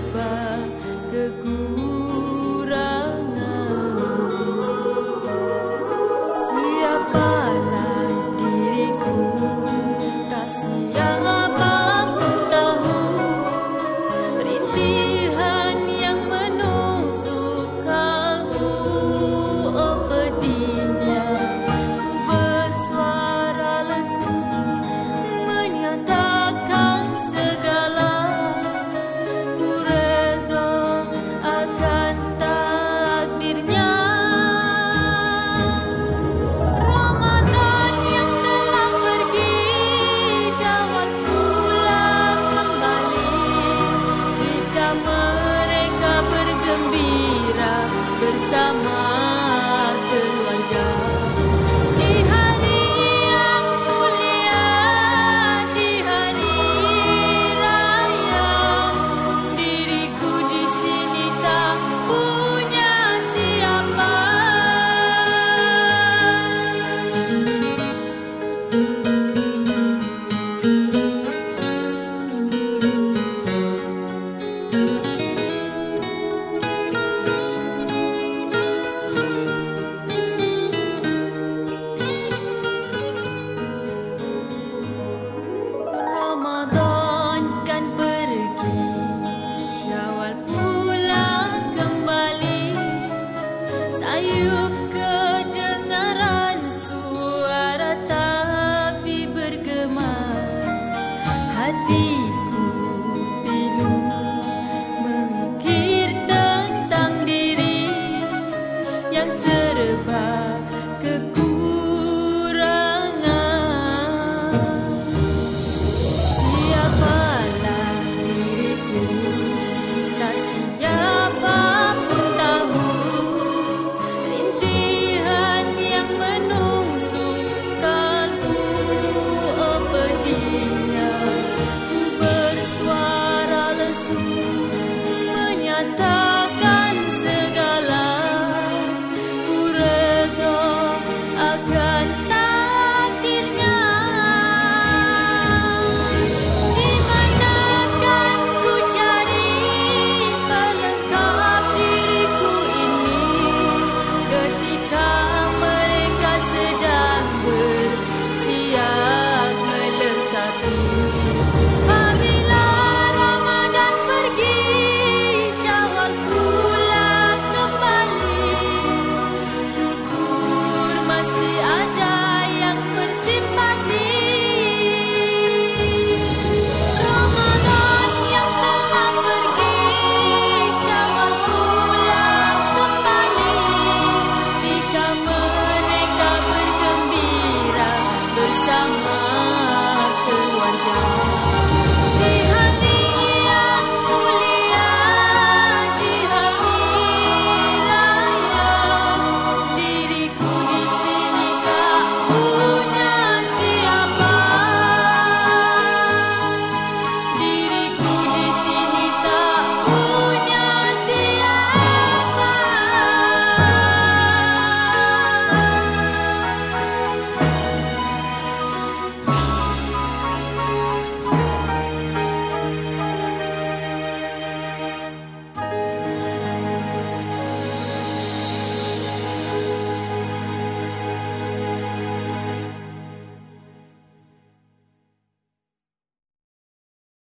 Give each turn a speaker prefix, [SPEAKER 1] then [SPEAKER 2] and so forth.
[SPEAKER 1] 翅膀。bersama ti. you.